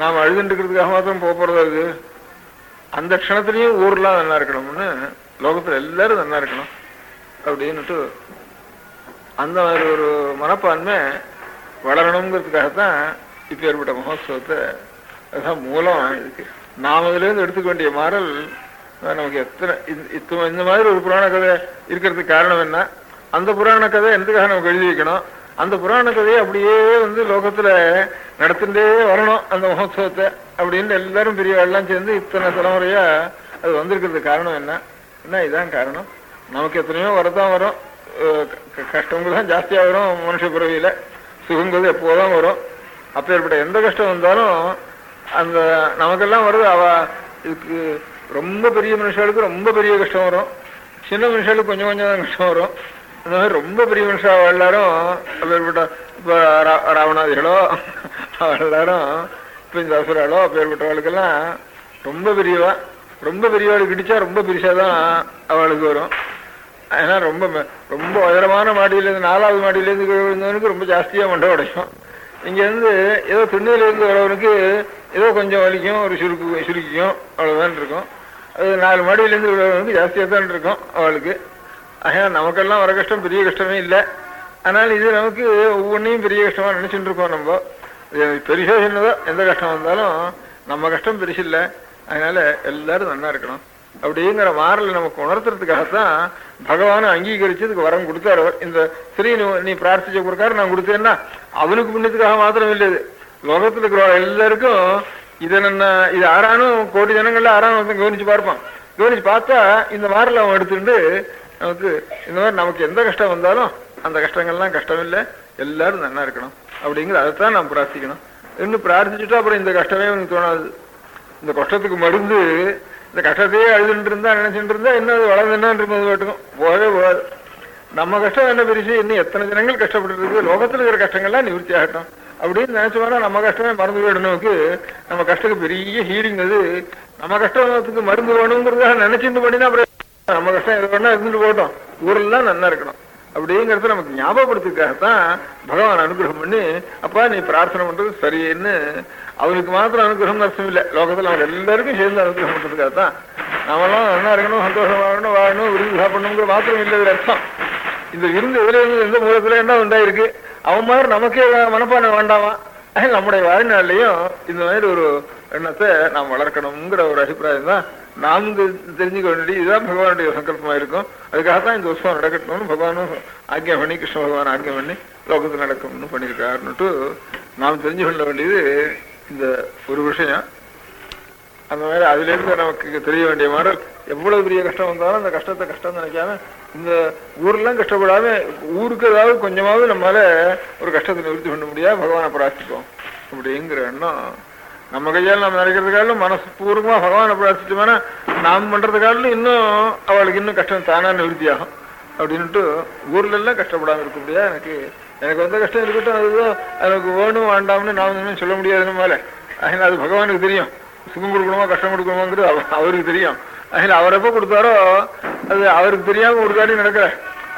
நாம் அழுதுட்டு இருக்கிறதுக்காக மாத்திரம் போக போறது அது. அந்த க்ஷணத்துலயும் ஊர்லாம் நல்லா இருக்கணும்னு லோகத்துல எல்லாரும் நல்லா இருக்கணும் அப்படின்னுட்டு அந்த மாதிரி ஒரு மனப்பான்மை வளரணுங்கிறதுக்காகத்தான் இப்போ ஏற்பட்ட மகோத்சவத்தை அதுதான் மூலம் இருக்கு நாம் அதுலேருந்து எடுத்துக்க வேண்டிய மாறல் நமக்கு எத்தனை இந்த- இந்த மாதிரி ஒரு புராண கதை இருக்கிறதுக்கு காரணம் என்ன? அந்த புராண கதை எதுக்காக நமக்கு எழுதி வைக்கணும்? அந்த புராண கதையை அப்படியே வந்து லோகத்தில் நடத்திட்டே வரணும் அந்த மகோத்சவத்தை அப்படின்னு எல்லாரும் பெரியவர்கள்லாம் சேர்ந்து இத்தனை தலைமுறையாக அது வந்திருக்கிறதுக்கு காரணம் என்ன? என்ன இதுதான் காரணம். நமக்கு எத்தனையோ வரதான் வரும். க- கஷ்டங்கள் தான் ஜாஸ்தியாக வரும் மனுஷ பிறவியில். சுகங்கிறது எப்போதான் வரும். அப்பேற்பட்ட எந்த கஷ்டம் வந்தாலும் அந்த நமக்கெல்லாம் வருது. அவ இதுக்கு ரொம்ப பெரிய மனுஷாளுக்கு ரொம்ப பெரிய கஷ்டம் வரும். சின்ன மனுஷாளுக்கு கொஞ்சம் கொஞ்சம் தான் கஷ்டம் வரும். அந்த மாதிரி ரொம்ப பெரிய மனுஷா எல்லாரும் அப்பேற்பட்ட இப்போ ரா- ராவணாதிகளோ எல்லாரும் இப்போ இந்த அசுராளோ அப்பேற்பட்டவளுக்கெல்லாம் ரொம்ப பெரியவா ரொம்ப பெரியவாளுக்கு இடிச்சா ரொம்ப பெருசாக தான் அவளுக்கு வரும். ஏன்னா ரொம்ப ரொம்ப உயரமான மாடியிலேருந்து நாலாவது மாடியிலேருந்து விழுந்தவனுக்கு ரொம்ப ஜாஸ்தியாக மண்டை உடையும் இங்கேருந்து ஏதோ துண்ணியில இருந்து வரவனுக்கு ஏதோ கொஞ்சம் வலிக்கும் ஒரு சுருக்கு சுருக்கிக்கும் அவ்வளோதான் இருக்கும். அது நாலு மாடியிலேருந்து விழுறவனுக்கு ஜாஸ்தியாக தான் இருக்கும் அவளுக்கு. ஆக நமக்கெல்லாம் வர கஷ்டம் பெரிய கஷ்டமே இல்லை. ஆனால் இது நமக்கு ஒவ்வொன்றையும் பெரிய கஷ்டமாக நினச்சிட்டு இருக்கோம் நம்ம. இது பெருசா எந்த கஷ்டம் வந்தாலும் நம்ம கஷ்டம் பெருசு இல்லை. அதனால எல்லாரும் நல்லா இருக்கணும். அப்படிங்கிற மாறல நமக்கு உணர்த்துறதுக்காகத்தான் பகவானை அங்கீகரிச்சு இதுக்கு வரம் கொடுத்தாரு அவர். இந்த ஸ்ரீ நீ- பிரார்த்திச்ச பிரகாரம் நான் கொடுத்தேன்னா அவனுக்கு புண்ணியத்துக்காக மாத்திரம் இல்லை இது. லோகத்துல இருக்கிற எல்லாருக்கும் இதை நான் இது ஆறானும் கோடி ஜனங்கள்ல ஆறானும் கவனிச்சு பார்ப்பான். கவனிச்சு பார்த்தா இந்த மாறல அவன் எடுத்துட்டு நமக்கு இந்த மாதிரி நமக்கு எந்த கஷ்டம் வந்தாலும் அந்த கஷ்டங்கள்லாம் கஷ்டம் இல்லை எல்லாரும் நல்லா இருக்கணும் அப்படிங்கிறது அதைத்தான் நாம் பிரார்த்திக்கணும். இன்னும் பிரார்த்திச்சுட்டா அப்புறம் இந்த கஷ்டமே எனக்கு தோணாது. இந்த கஷ்டத்துக்கு மருந்து இந்த கஷ்டத்தையே அழுதுட்டு இருந்தா நினைச்சுட்டு இருந்தா என்ன அது வளர்ந்து என்ன பாட்டுக்கும் போகவே போகாது. நம்ம கஷ்டம் என்ன பெருசு? இன்னும் எத்தனை ஜனங்கள் கஷ்டப்பட்டு இருக்கு? லோகத்துல இருக்கிற கஷ்டங்கள்லாம் நிவர்த்தி ஆகட்டும். அப்படின்னு நினைச்சோம்னா நம்ம கஷ்டமே மறந்து போயிடும் நமக்கு. நம்ம கஷ்டத்துக்கு பெரிய ஹீலிங் அது. நம்ம கஷ்டத்துக்கு மருந்து வேணுங்கிறதுக்காக நினைச்சிட்டு பண்ணினா அப்புறம் நம்ம கஷ்டம் எது வேணா இருந்துட்டு போட்டோம் ஊரெல்லாம் நல்லா இருக்கணும். அப்படிங்கிறத நமக்கு ஞாபகப்படுத்துக்காகத்தான் பகவான் அனுகிரகம் பண்ணி அப்பா நீ பிரார்த்தனை பண்றது சரின்னு அவனுக்கு மாத்திரம் அனுகிரகம் அர்த்தம் இல்லை. லோகத்தில் அவர் எல்லாருக்கும் சேர்ந்து அனுகிரகம் தான் நாமெல்லாம் நல்லா இருக்கணும் சந்தோஷமா இருக்கணும் வாழணும் விருது சாப்பிடணுங்கிற மாத்திரம் இல்லை இதுல அர்த்தம். இந்த விருந்து எதில் இருந்து எந்த மூலத்தில் என்ன உண்டாயிருக்கு? அவன் மாதிரி நமக்கே மனப்பானை வேண்டாமா? நம்முடைய வாழ்நாள்லையும் இந்த மாதிரி ஒரு எண்ணத்தை நாம் வளர்க்கணுங்கிற ஒரு அபிப்பிராயம் தான் நாம் தெரிஞ்சுக்க வேண்டியது. இதுதான் பகவானுடைய சங்கல்பமாக இருக்கும். அதுக்காகத்தான் இந்த உற்சவம் நடக்கணும்னு பகவானும் ஆக்கியம் பண்ணி கிருஷ்ண பகவான் ஆக்கியம் பண்ணி லோகத்தில் நடக்கும்னு பண்ணியிருக்காருன்னுட்டு நாம் தெரிஞ்சு கொள்ள வேண்டியது இந்த ஒரு விஷயம் அந்த மாதிரி அதுல இருந்து நமக்கு தெரிய வேண்டிய மாதிரி எவ்வளவு பெரிய கஷ்டம் வந்தாலும் அந்த கஷ்டத்தை கஷ்டம் நினைக்காம இந்த ஊர்லாம் கஷ்டப்படாம ஊருக்கு ஏதாவது கொஞ்சமாவது நம்மளால ஒரு கஷ்டத்தை நிவர்த்தி பண்ண முடியாது. பகவானை பிரார்த்திப்போம். அப்படிங்கிற எண்ணம் நம்ம கையால் நம்ம நினைக்கிறதுக்காலும் மனசு பூர்வமா பகவானை பிரார்த்திச்சோம்னா நாம் பண்றதுக்காலும் இன்னும் அவளுக்கு இன்னும் கஷ்டம் தானா நிவர்த்தி ஆகும் அப்படின்ட்டு ஊர்ல எல்லாம் கஷ்டப்படாம இருக்க முடியாது. எனக்கு எனக்கு வந்த கஷ்டம் இருக்கட்டும் அதுதான் எனக்கு வேணும் வேண்டாம்னு நான் ஒன்றும் சொல்ல முடியாது மேலே. அதனால அது பகவானுக்கு தெரியும். சுகம் கொடுக்கணுமா கஷ்டம் கொடுக்கணுமாங்கிறது அவ- அவருக்கு தெரியும். அதனால அவர் எப்போ கொடுத்தாரோ அது அவருக்கு தெரியாம ஒரு காரியம் நடக்கிற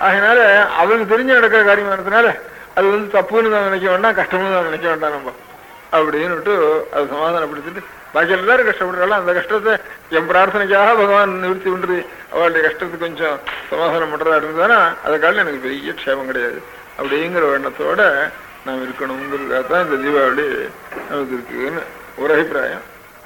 அதனால அவருக்கு தெரிஞ்சு நடக்கிற காரியமானதுனால அது வந்து தப்புன்னு தான் நினைக்க வேண்டாம் கஷ்டம்னு தான் நினைக்க வேண்டாம் நம்ம. அப்படின்னுட்டு அது சமாதானப்படுத்திட்டு பாக்கி எல்லாரும் கஷ்டப்படுறாலும் அந்த கஷ்டத்தை என் பிரார்த்தனைக்காக பகவான் நிவர்த்தி பண்றது அவளுடைய கஷ்டத்துக்கு கொஞ்சம் சமாதானம் பண்றதா இருந்ததுன்னா அதுக்காக எனக்கு பெரிய க்ஷேமம் கிடையாது. அப்படிங்கிற எண்ணத்தோட நாம் இருக்கணுங்கிறதுக்காக தான் இந்த தீபாவளி நமக்கு இருக்குதுன்னு ஒரு அபிப்பிராயம்.